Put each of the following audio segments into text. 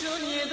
شد یک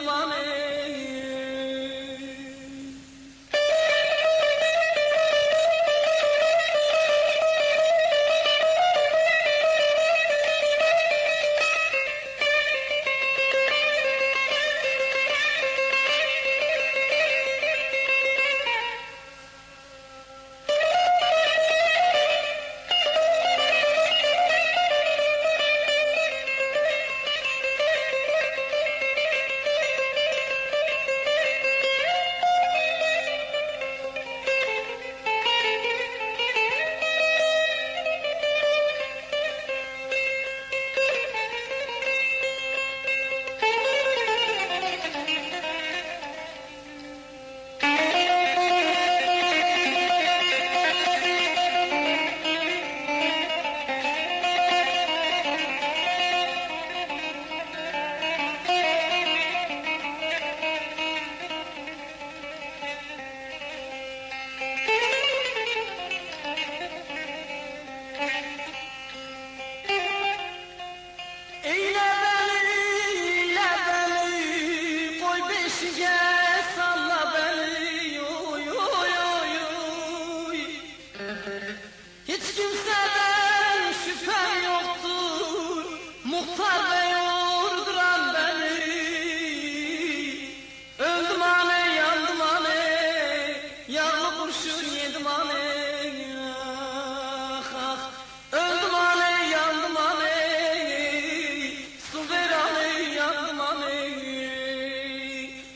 Muhtar bey vurduran beni. Öldüm ane yandım ane Yağlı kurşun yedim ane ah, ah. Öldüm ane yandım ane Su ver ane yandım ane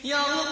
Yağlı